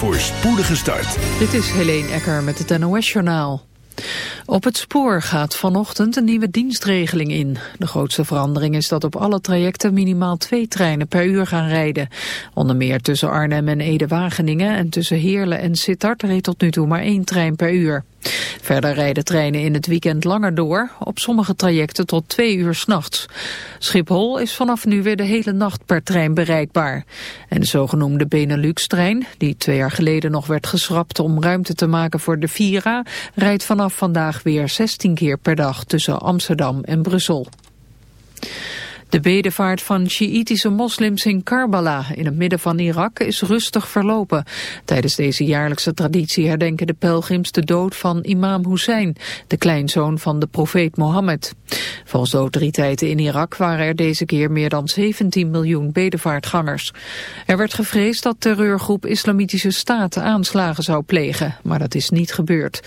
voor spoedige start. Dit is Helene Ecker met het NOS-journaal. Op het spoor gaat vanochtend een nieuwe dienstregeling in. De grootste verandering is dat op alle trajecten minimaal twee treinen per uur gaan rijden. Onder meer tussen Arnhem en Ede-Wageningen en tussen Heerlen en Sittard reed tot nu toe maar één trein per uur. Verder rijden treinen in het weekend langer door, op sommige trajecten tot twee uur s'nachts. Schiphol is vanaf nu weer de hele nacht per trein bereikbaar. En de zogenoemde Benelux-trein, die twee jaar geleden nog werd geschrapt om ruimte te maken voor de Vira, rijdt vanaf vandaag weer 16 keer per dag tussen Amsterdam en Brussel. De bedevaart van Sjiïtische moslims in Karbala in het midden van Irak is rustig verlopen. Tijdens deze jaarlijkse traditie herdenken de pelgrims de dood van imam Hussein, de kleinzoon van de profeet Mohammed. Volgens de autoriteiten in Irak waren er deze keer meer dan 17 miljoen bedevaartgangers. Er werd gevreesd dat terreurgroep Islamitische Staat aanslagen zou plegen, maar dat is niet gebeurd.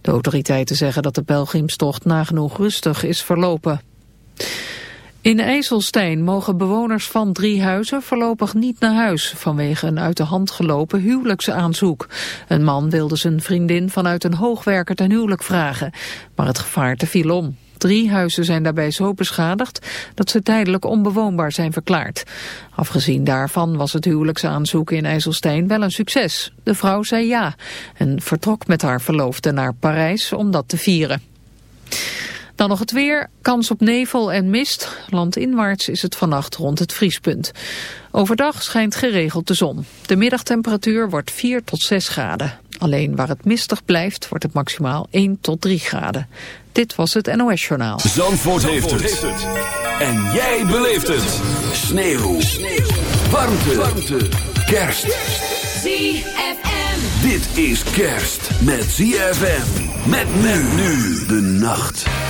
De autoriteiten zeggen dat de pelgrimstocht nagenoeg rustig is verlopen. In IJsselstein mogen bewoners van drie huizen voorlopig niet naar huis vanwege een uit de hand gelopen huwelijksaanzoek. Een man wilde zijn vriendin vanuit een hoogwerker ten huwelijk vragen, maar het gevaarte viel om. Drie huizen zijn daarbij zo beschadigd dat ze tijdelijk onbewoonbaar zijn verklaard. Afgezien daarvan was het huwelijksaanzoek in IJsselstein wel een succes. De vrouw zei ja en vertrok met haar verloofde naar Parijs om dat te vieren. Dan nog het weer, kans op nevel en mist. Landinwaarts is het vannacht rond het vriespunt. Overdag schijnt geregeld de zon. De middagtemperatuur wordt 4 tot 6 graden. Alleen waar het mistig blijft wordt het maximaal 1 tot 3 graden. Dit was het NOS Journaal. Zandvoort, heeft, het. En jij beleeft het. Sneeuw. Sneeuw. Warmte. Warmte. Kerst. ZFM. Dit is kerst met ZFM. Met men nu de nacht.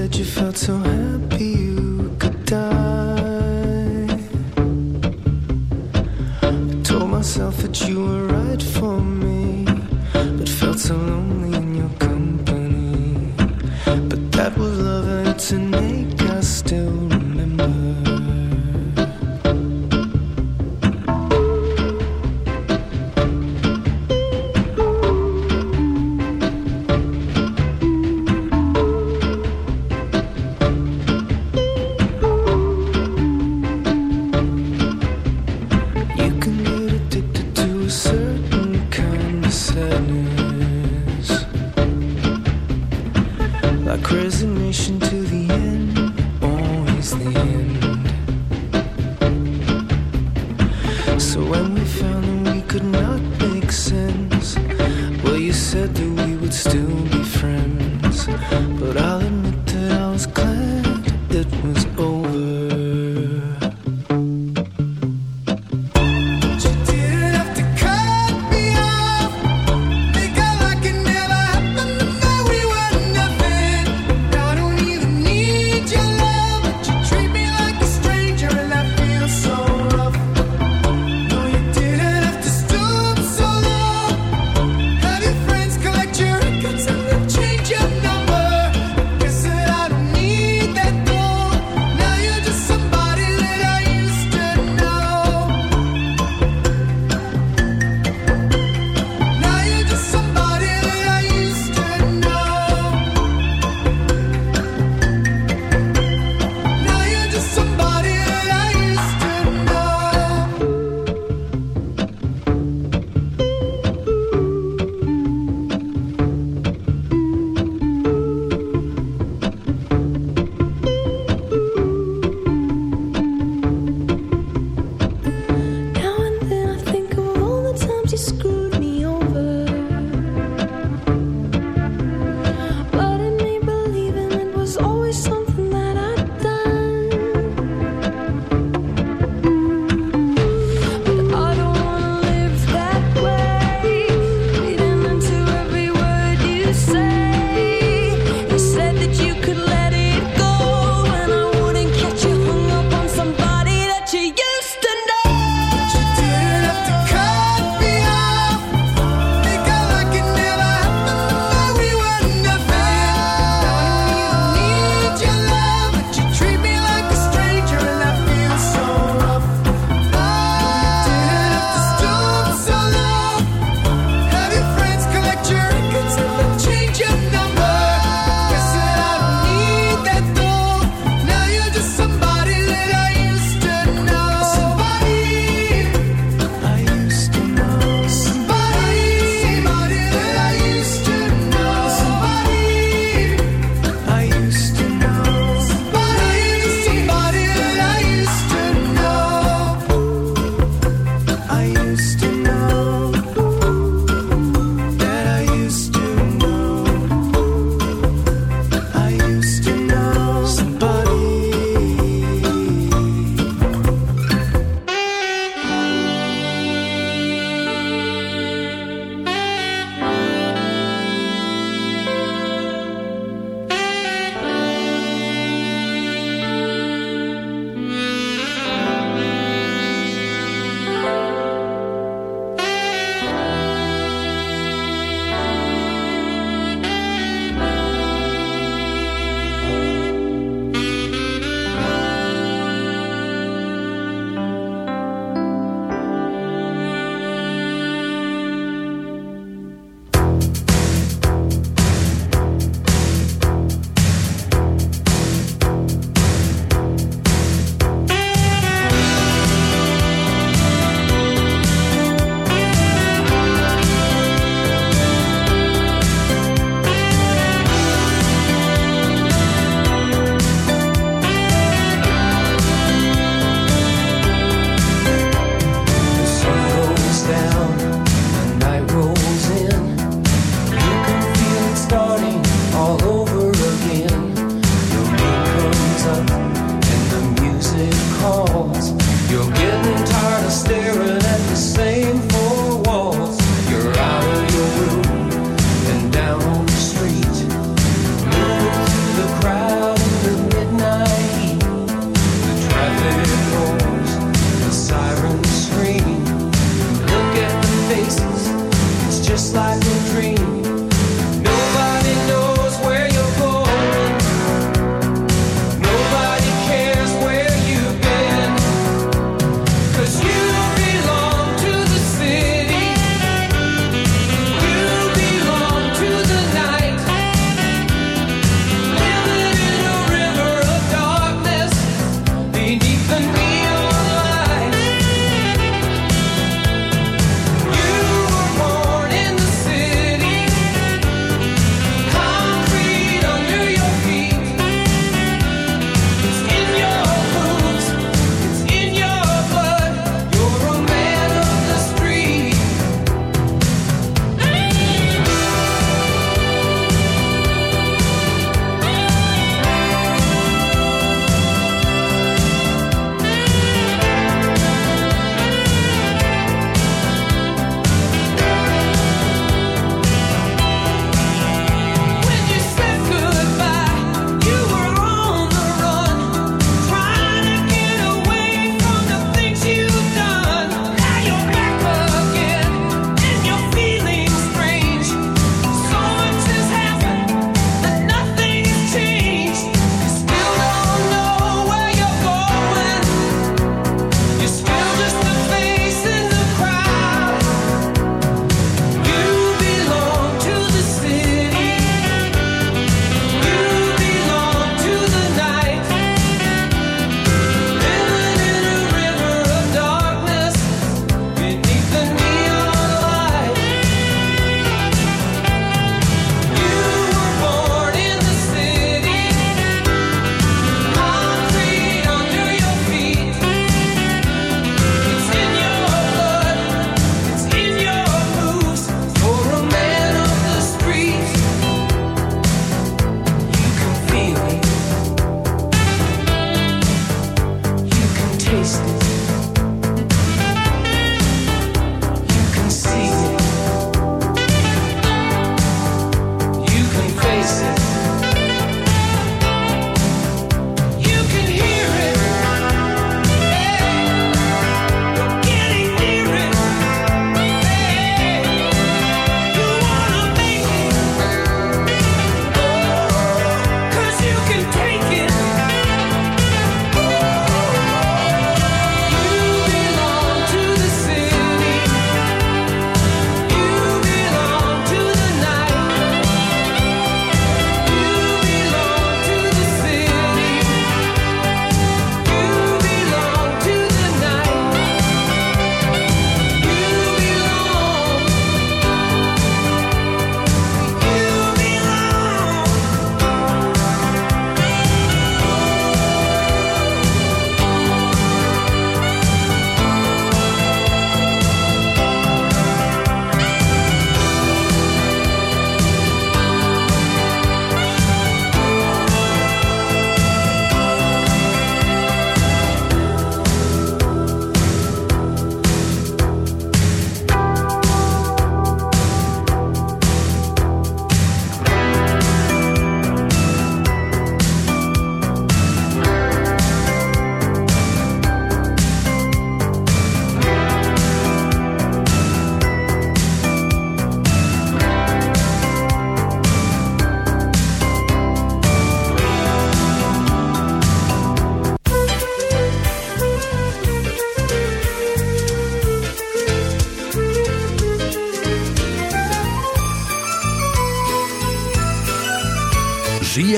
Said you felt so happy